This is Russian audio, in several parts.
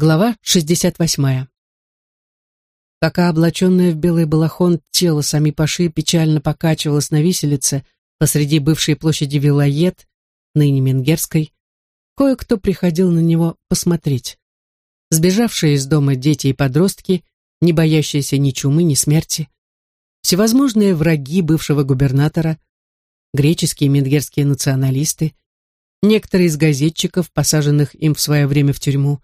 Глава 68. Пока облаченное в белый балахон тело сами Паши печально покачивалось на виселице посреди бывшей площади Вилает, ныне Менгерской, кое-кто приходил на него посмотреть. Сбежавшие из дома дети и подростки, не боящиеся ни чумы, ни смерти, всевозможные враги бывшего губернатора, греческие и менгерские националисты, некоторые из газетчиков, посаженных им в свое время в тюрьму,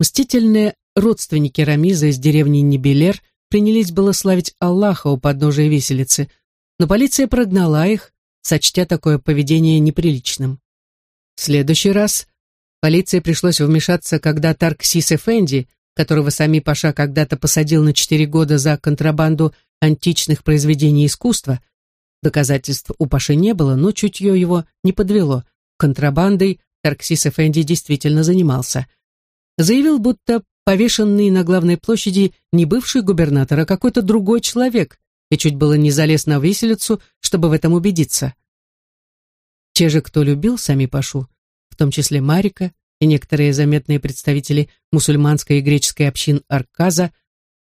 Мстительные родственники Рамиза из деревни Небелер принялись было славить Аллаха у подножия виселицы, но полиция прогнала их, сочтя такое поведение неприличным. В следующий раз полиции пришлось вмешаться, когда Тарксис Эфенди, которого сами Паша когда-то посадил на четыре года за контрабанду античных произведений искусства, доказательств у Паши не было, но чутье его не подвело. Контрабандой Тарксис Эфенди действительно занимался – заявил, будто повешенный на главной площади не бывший губернатор, а какой-то другой человек, и чуть было не залез на виселицу, чтобы в этом убедиться. Те же, кто любил сами Пашу, в том числе Марика и некоторые заметные представители мусульманской и греческой общин Арказа,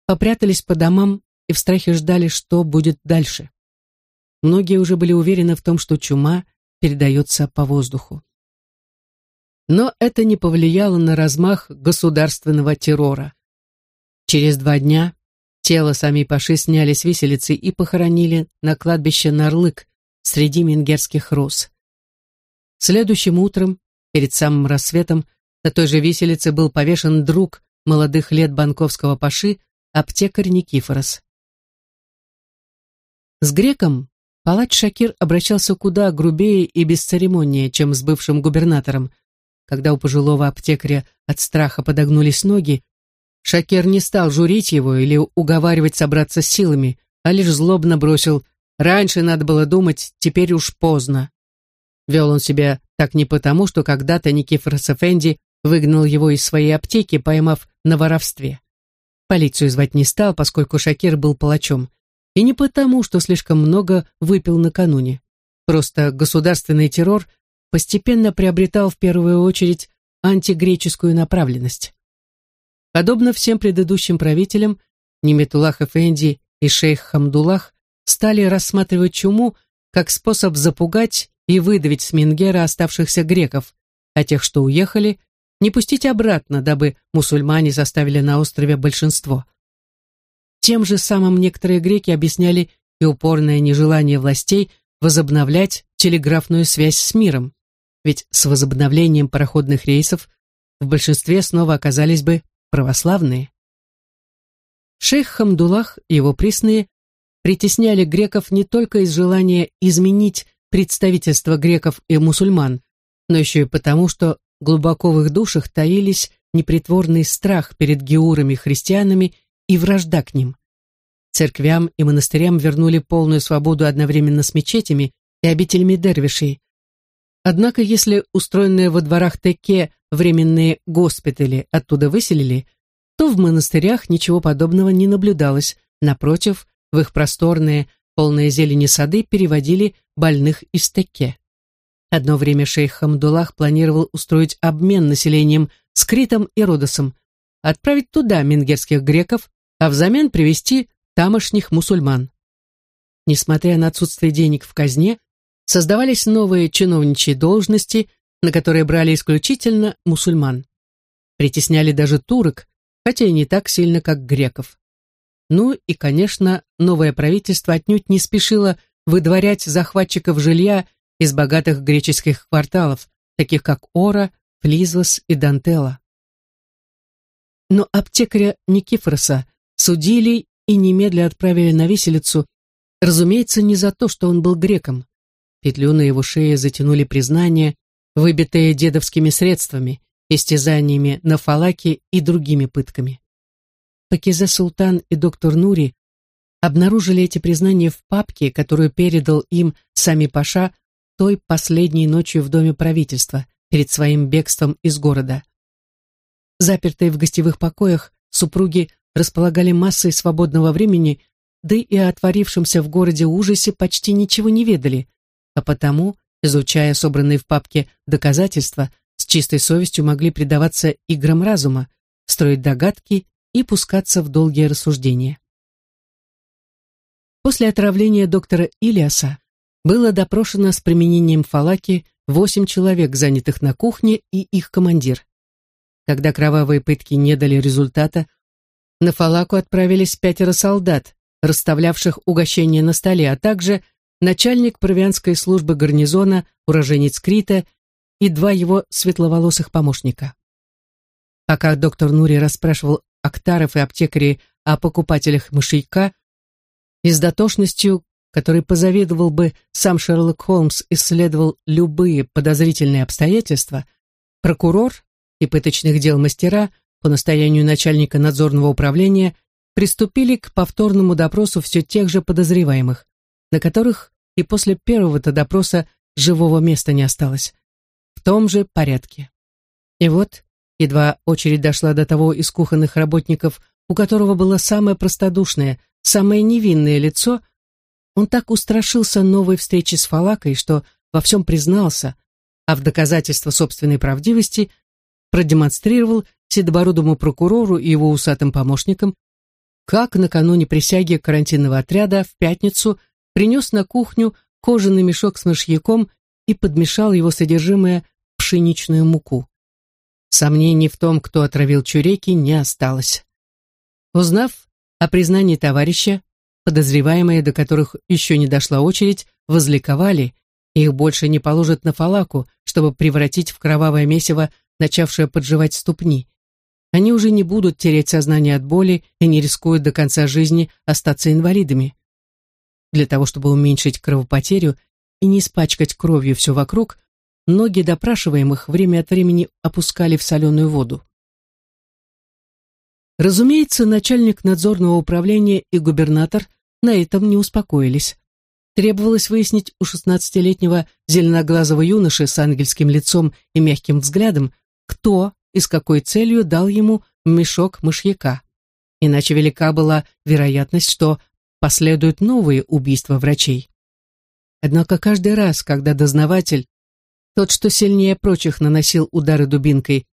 попрятались по домам и в страхе ждали, что будет дальше. Многие уже были уверены в том, что чума передается по воздуху. Но это не повлияло на размах государственного террора. Через два дня тело сами Паши сняли с виселицы и похоронили на кладбище Нарлык среди менгерских роз. Следующим утром, перед самым рассветом, на той же виселице был повешен друг молодых лет банковского Паши, аптекарь Никифорос. С греком палач Шакир обращался куда грубее и бесцеремоннее, чем с бывшим губернатором – когда у пожилого аптекаря от страха подогнулись ноги, Шакер не стал журить его или уговаривать собраться силами, а лишь злобно бросил «Раньше надо было думать, теперь уж поздно». Вел он себя так не потому, что когда-то Никифор Сафенди выгнал его из своей аптеки, поймав на воровстве. Полицию звать не стал, поскольку Шакир был палачом, и не потому, что слишком много выпил накануне. Просто государственный террор постепенно приобретал в первую очередь антигреческую направленность. Подобно всем предыдущим правителям, Неметулах Эфенди и шейх Хамдулах стали рассматривать чуму как способ запугать и выдавить с Мингера оставшихся греков, а тех, что уехали, не пустить обратно, дабы мусульмане составили на острове большинство. Тем же самым некоторые греки объясняли и упорное нежелание властей возобновлять телеграфную связь с миром ведь с возобновлением пароходных рейсов в большинстве снова оказались бы православные. Шейх Хамдулах и его присные притесняли греков не только из желания изменить представительство греков и мусульман, но еще и потому, что глубоко в их душах таились непритворный страх перед геурами-христианами и вражда к ним. Церквям и монастырям вернули полную свободу одновременно с мечетями и обителями дервишей, Однако, если устроенные во дворах Теке временные госпитали оттуда выселили, то в монастырях ничего подобного не наблюдалось. Напротив, в их просторные, полные зелени сады переводили больных из Теке. Одно время шейх Хамдулах планировал устроить обмен населением с Критом и Родосом, отправить туда менгерских греков, а взамен привести тамошних мусульман. Несмотря на отсутствие денег в казне, создавались новые чиновничьи должности, на которые брали исключительно мусульман. Притесняли даже турок, хотя и не так сильно, как греков. Ну и, конечно, новое правительство отнюдь не спешило выдворять захватчиков жилья из богатых греческих кварталов, таких как Ора, Флизвас и Дантела. Но аптекаря Никифороса судили и немедля отправили на виселицу, разумеется, не за то, что он был греком. Петлю на его шее затянули признания, выбитые дедовскими средствами, истязаниями на фалаке и другими пытками. Пакизе Султан и доктор Нури обнаружили эти признания в папке, которую передал им сами Паша той последней ночью в доме правительства перед своим бегством из города. Запертые в гостевых покоях, супруги располагали массой свободного времени, да и о отворившемся в городе ужасе почти ничего не ведали, а потому, изучая собранные в папке доказательства, с чистой совестью могли предаваться играм разума, строить догадки и пускаться в долгие рассуждения. После отравления доктора Илиаса было допрошено с применением фалаки восемь человек, занятых на кухне, и их командир. Когда кровавые пытки не дали результата, на фалаку отправились пятеро солдат, расставлявших угощения на столе, а также начальник провианской службы гарнизона, уроженец Крита и два его светловолосых помощника. Пока доктор Нури расспрашивал актаров и аптекарей о покупателях мышьяка, и дотошностью, которой позавидовал бы сам Шерлок Холмс, исследовал любые подозрительные обстоятельства, прокурор и пыточных дел мастера по настоянию начальника надзорного управления приступили к повторному допросу все тех же подозреваемых, на которых и после первого-то допроса живого места не осталось, в том же порядке. И вот, едва очередь дошла до того из кухонных работников, у которого было самое простодушное, самое невинное лицо, он так устрашился новой встречи с Фалакой, что во всем признался, а в доказательство собственной правдивости продемонстрировал седобородому прокурору и его усатым помощникам, как накануне присяги карантинного отряда в пятницу принес на кухню кожаный мешок с мышьяком и подмешал его содержимое в пшеничную муку. Сомнений в том, кто отравил чуреки, не осталось. Узнав о признании товарища, подозреваемые, до которых еще не дошла очередь, возликовали, их больше не положат на фалаку, чтобы превратить в кровавое месиво, начавшее подживать ступни. Они уже не будут тереть сознание от боли и не рискуют до конца жизни остаться инвалидами. Для того, чтобы уменьшить кровопотерю и не испачкать кровью все вокруг, ноги допрашиваемых время от времени опускали в соленую воду. Разумеется, начальник надзорного управления и губернатор на этом не успокоились. Требовалось выяснить у шестнадцатилетнего зеленоглазого юноши с ангельским лицом и мягким взглядом, кто и с какой целью дал ему мешок мышьяка. Иначе велика была вероятность, что последуют новые убийства врачей. Однако каждый раз, когда дознаватель, тот, что сильнее прочих наносил удары дубинкой,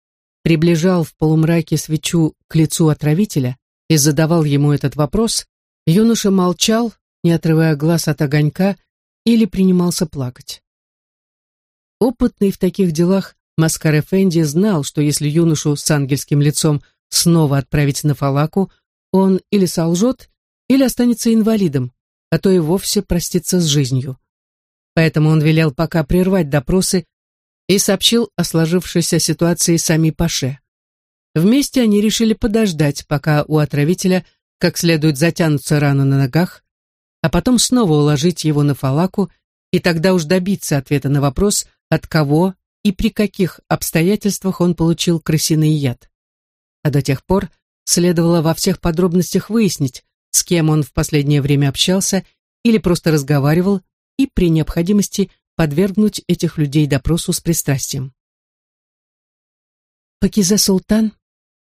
приближал в полумраке свечу к лицу отравителя и задавал ему этот вопрос, юноша молчал, не отрывая глаз от огонька, или принимался плакать. Опытный в таких делах Маскар Эфенди знал, что если юношу с ангельским лицом снова отправить на фалаку, он или солжет, или останется инвалидом, а то и вовсе простится с жизнью. Поэтому он велел пока прервать допросы и сообщил о сложившейся ситуации сами Паше. Вместе они решили подождать, пока у отравителя как следует затянутся раны на ногах, а потом снова уложить его на фалаку и тогда уж добиться ответа на вопрос, от кого и при каких обстоятельствах он получил крысиный яд. А до тех пор следовало во всех подробностях выяснить, с кем он в последнее время общался или просто разговаривал, и при необходимости подвергнуть этих людей допросу с пристрастием. Пакиза Султан,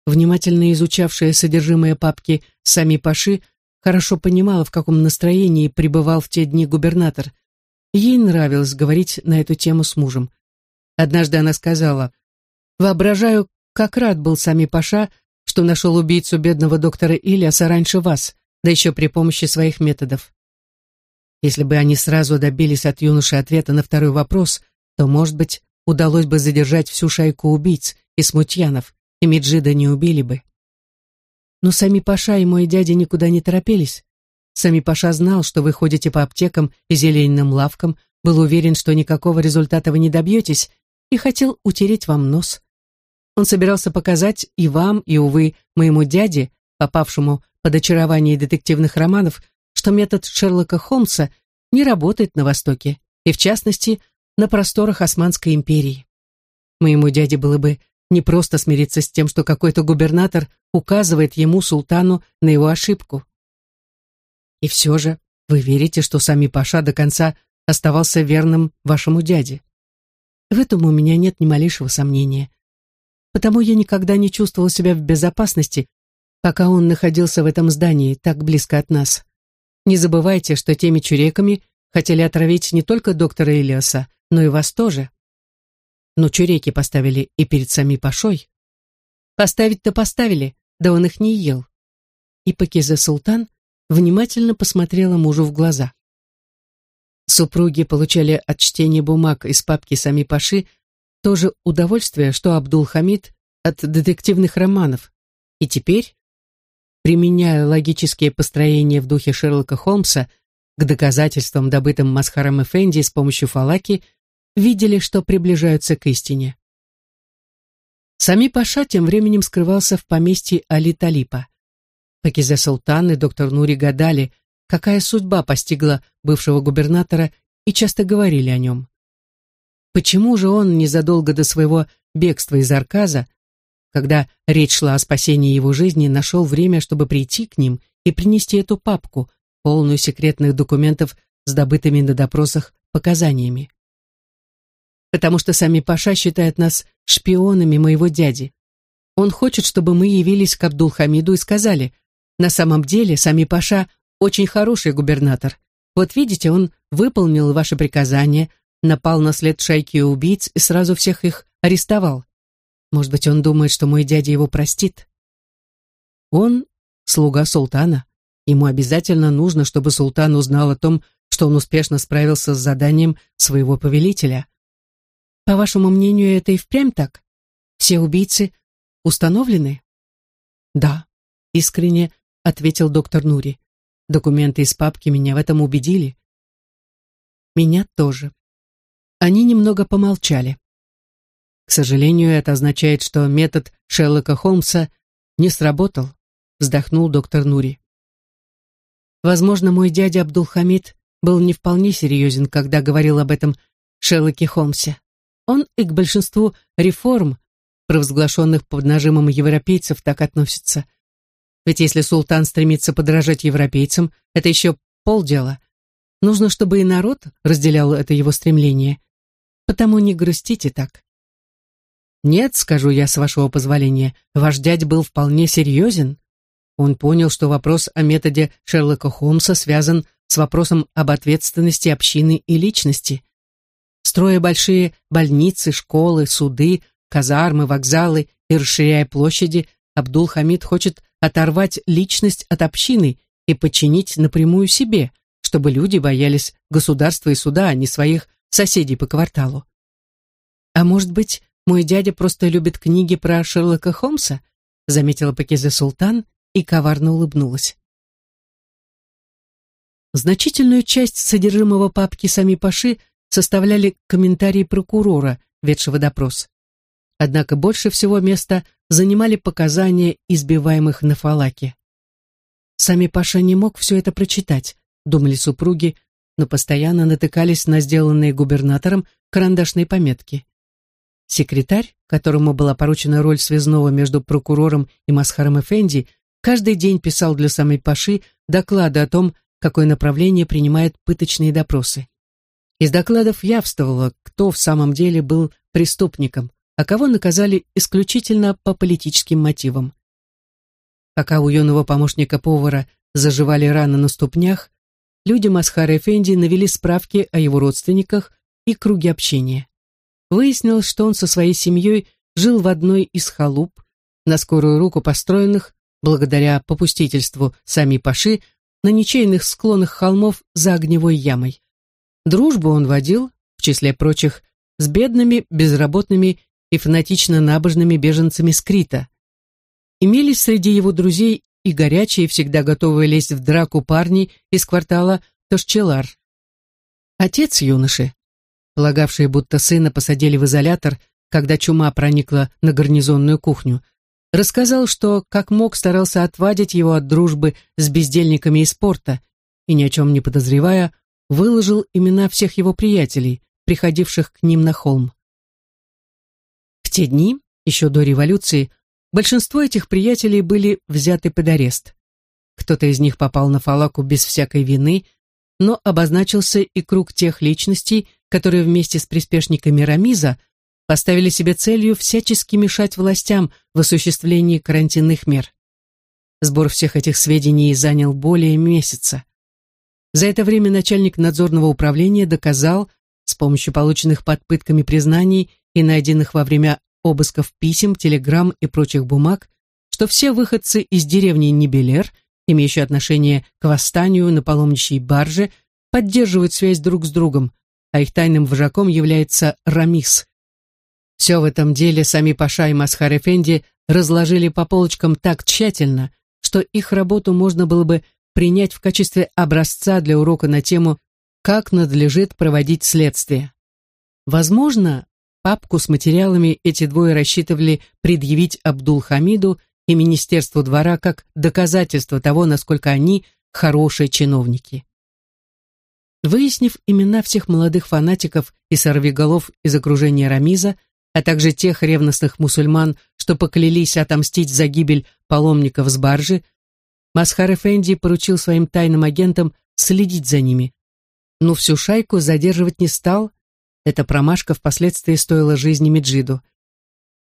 внимательно изучавшая содержимое папки «Сами Паши», хорошо понимала, в каком настроении пребывал в те дни губернатор. Ей нравилось говорить на эту тему с мужем. Однажды она сказала, «Воображаю, как рад был Сами Паша, что нашел убийцу бедного доктора Ильяса раньше вас, да еще при помощи своих методов. Если бы они сразу добились от юноши ответа на второй вопрос, то, может быть, удалось бы задержать всю шайку убийц и смутьянов, и Меджида не убили бы. Но сами Паша и мой дядя никуда не торопились. Сами Паша знал, что вы ходите по аптекам и зеленым лавкам, был уверен, что никакого результата вы не добьетесь, и хотел утереть вам нос. Он собирался показать и вам, и, увы, моему дяде, попавшему под очарование детективных романов, что метод Шерлока Холмса не работает на Востоке, и в частности, на просторах Османской империи. Моему дяде было бы не просто смириться с тем, что какой-то губернатор указывает ему, султану, на его ошибку. И все же вы верите, что сами Паша до конца оставался верным вашему дяде. В этом у меня нет ни малейшего сомнения. Потому я никогда не чувствовал себя в безопасности, пока он находился в этом здании, так близко от нас. Не забывайте, что теми чуреками хотели отравить не только доктора Илиаса, но и вас тоже. Но чуреки поставили и перед сами Пашой. Поставить-то поставили, да он их не ел. И Пакиза Султан внимательно посмотрела мужу в глаза. Супруги получали от чтения бумаг из папки Сами Паши то же удовольствие, что Абдул-Хамид от детективных романов. И теперь, применяя логические построения в духе Шерлока Холмса к доказательствам, добытым Масхаром Эфенди с помощью фалаки, видели, что приближаются к истине. Сами Паша тем временем скрывался в поместье Али-Талипа. Пакизе Султан и доктор Нури гадали, какая судьба постигла бывшего губернатора и часто говорили о нем. Почему же он незадолго до своего бегства из Арказа, когда речь шла о спасении его жизни, нашел время, чтобы прийти к ним и принести эту папку, полную секретных документов с добытыми на допросах показаниями? Потому что сами Паша считает нас шпионами моего дяди. Он хочет, чтобы мы явились к Абдулхамиду и сказали, на самом деле сами Паша очень хороший губернатор. Вот видите, он выполнил ваше приказание, напал на след шайки убийц и сразу всех их арестовал. Может быть, он думает, что мой дядя его простит. Он слуга султана. Ему обязательно нужно, чтобы султан узнал о том, что он успешно справился с заданием своего повелителя. По вашему мнению, это и впрямь так? Все убийцы установлены? Да, искренне ответил доктор Нури. Документы из папки меня в этом убедили. Меня тоже. Они немного помолчали. К сожалению, это означает, что метод Шерлока Холмса не сработал, вздохнул доктор Нури. Возможно, мой дядя Абдулхамид был не вполне серьезен, когда говорил об этом Шерлоке Холмсе. Он и к большинству реформ, провозглашенных под нажимом европейцев, так относится. Ведь если султан стремится подражать европейцам, это еще полдела. Нужно, чтобы и народ разделял это его стремление. Потому не грустите так. Нет, скажу я, с вашего позволения, ваш дядь был вполне серьезен. Он понял, что вопрос о методе Шерлока Холмса связан с вопросом об ответственности общины и личности. Строя большие больницы, школы, суды, казармы, вокзалы и расширяя площади, Абдул-Хамид хочет оторвать личность от общины и подчинить напрямую себе, чтобы люди боялись государства и суда, а не своих соседей по кварталу. А может быть, мой дядя просто любит книги про Шерлока Холмса? Заметила Пакизе Султан и коварно улыбнулась. Значительную часть содержимого папки сами Паши составляли комментарии прокурора, ведшего допрос. Однако больше всего места занимали показания избиваемых на фалаке. Сами Паша не мог все это прочитать, думали супруги, но постоянно натыкались на сделанные губернатором карандашные пометки. Секретарь, которому была поручена роль связного между прокурором и Масхаром Эфенди, каждый день писал для самой Паши доклады о том, какое направление принимает пыточные допросы. Из докладов явствовало, кто в самом деле был преступником, а кого наказали исключительно по политическим мотивам. Пока у юного помощника повара заживали раны на ступнях, люди Масхара Эфенди навели справки о его родственниках и круге общения. Выяснилось, что он со своей семьей жил в одной из халуп, на скорую руку построенных, благодаря попустительству сами Паши, на ничейных склонах холмов за огневой ямой. Дружбу он водил, в числе прочих, с бедными, безработными и фанатично набожными беженцами с Крита. Имелись среди его друзей и горячие, всегда готовые лезть в драку парни из квартала Тошчелар. Отец юноши, полагавший, будто сына посадили в изолятор, когда чума проникла на гарнизонную кухню, рассказал, что как мог старался отвадить его от дружбы с бездельниками из спорта и, ни о чем не подозревая, выложил имена всех его приятелей, приходивших к ним на холм. В те дни, еще до революции, большинство этих приятелей были взяты под арест. Кто-то из них попал на фалаку без всякой вины, но обозначился и круг тех личностей, которые вместе с приспешниками Рамиза поставили себе целью всячески мешать властям в осуществлении карантинных мер. Сбор всех этих сведений занял более месяца. За это время начальник надзорного управления доказал, с помощью полученных под пытками признаний и найденных во время обысков писем, телеграмм и прочих бумаг, что все выходцы из деревни Небелер, имеющие отношение к восстанию на паломничьей барже, поддерживают связь друг с другом, а их тайным вожаком является Рамис. Все в этом деле сами Паша и Масхар Эфенди разложили по полочкам так тщательно, что их работу можно было бы принять в качестве образца для урока на тему «Как надлежит проводить следствие». Возможно, папку с материалами эти двое рассчитывали предъявить Абдул-Хамиду и Министерству двора как доказательство того, насколько они хорошие чиновники. Выяснив имена всех молодых фанатиков и сорвиголов из окружения Рамиза, а также тех ревностных мусульман, что поклялись отомстить за гибель паломников с баржи, Масхар Эфенди поручил своим тайным агентам следить за ними. Но всю шайку задерживать не стал, эта промашка впоследствии стоила жизни Меджиду.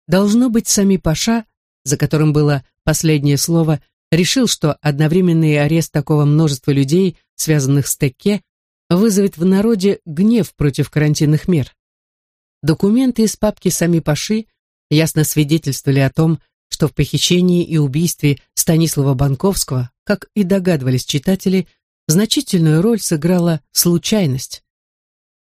Должно быть, сами Паша, за которым было последнее слово, решил, что одновременный арест такого множества людей, связанных с Текке, вызовет в народе гнев против карантинных мер. Документы из папки сами Паши ясно свидетельствовали о том, что в похищении и убийстве Станислава Банковского, как и догадывались читатели, значительную роль сыграла случайность.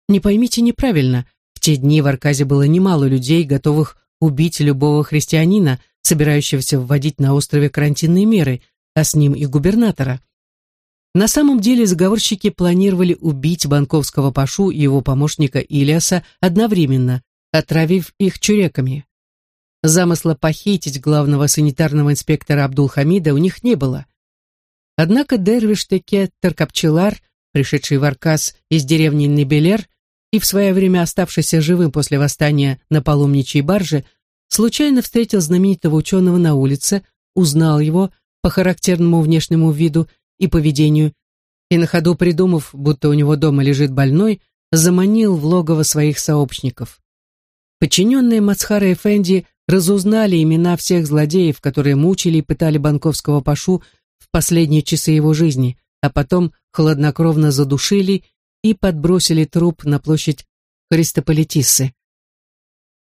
Не поймите неправильно, в те дни в Арказе было немало людей, готовых убить любого христианина, собирающегося вводить на острове карантинные меры, а с ним и губернатора. На самом деле заговорщики планировали убить банковского пашу и его помощника Илиаса одновременно, отравив их чуреками. Замысла похитить главного санитарного инспектора Абдул-Хамида у них не было. Однако Дервиш Теке Таркапчелар, пришедший в Аркас из деревни Небелер и в свое время оставшийся живым после восстания на паломничьей барже, случайно встретил знаменитого ученого на улице, узнал его по характерному внешнему виду и поведению, и на ходу придумав, будто у него дома лежит больной, заманил в логово своих сообщников. Подчиненные Мацхара Эфенди разузнали имена всех злодеев, которые мучили и пытали банковского пашу в последние часы его жизни, а потом хладнокровно задушили и подбросили труп на площадь Христополитиссы.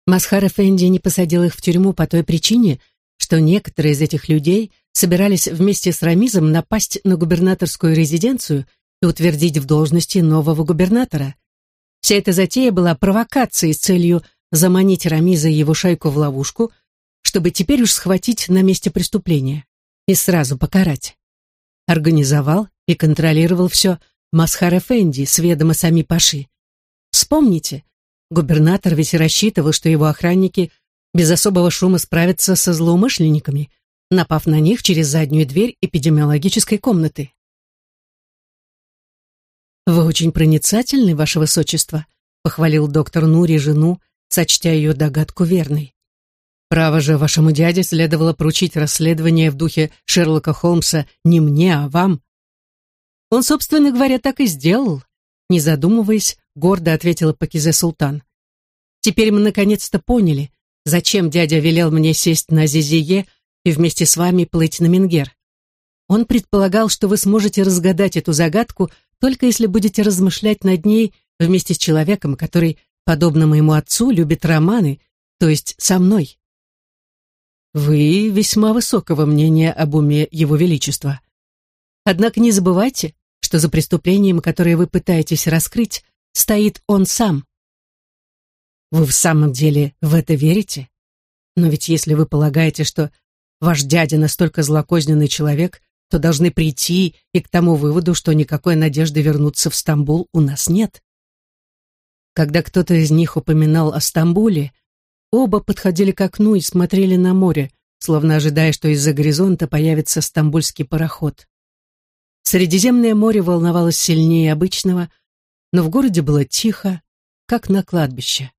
Масхар Эфенди не посадил их в тюрьму по той причине, что некоторые из этих людей – собирались вместе с Рамизом напасть на губернаторскую резиденцию и утвердить в должности нового губернатора. Вся эта затея была провокацией с целью заманить Рамиза и его шайку в ловушку, чтобы теперь уж схватить на месте преступления и сразу покарать. Организовал и контролировал все Масхар Эфенди с ведома сами Паши. Вспомните, губернатор ведь рассчитывал, что его охранники без особого шума справятся со злоумышленниками – напав на них через заднюю дверь эпидемиологической комнаты. «Вы очень проницательны, ваше высочество», — похвалил доктор Нури жену, сочтя ее догадку верной. «Право же, вашему дяде следовало поручить расследование в духе Шерлока Холмса не мне, а вам». «Он, собственно говоря, так и сделал», — не задумываясь, гордо ответила Пакизе Султан. «Теперь мы наконец-то поняли, зачем дядя велел мне сесть на Зизие, и вместе с вами плыть на Менгер. Он предполагал, что вы сможете разгадать эту загадку, только если будете размышлять над ней вместе с человеком, который, подобно моему отцу, любит романы, то есть со мной. Вы весьма высокого мнения об уме Его Величества. Однако не забывайте, что за преступлением, которое вы пытаетесь раскрыть, стоит он сам. Вы в самом деле в это верите? Но ведь если вы полагаете, что ваш дядя настолько злокозненный человек, то должны прийти и к тому выводу, что никакой надежды вернуться в Стамбул у нас нет. Когда кто-то из них упоминал о Стамбуле, оба подходили к окну и смотрели на море, словно ожидая, что из-за горизонта появится стамбульский пароход. Средиземное море волновалось сильнее обычного, но в городе было тихо, как на кладбище.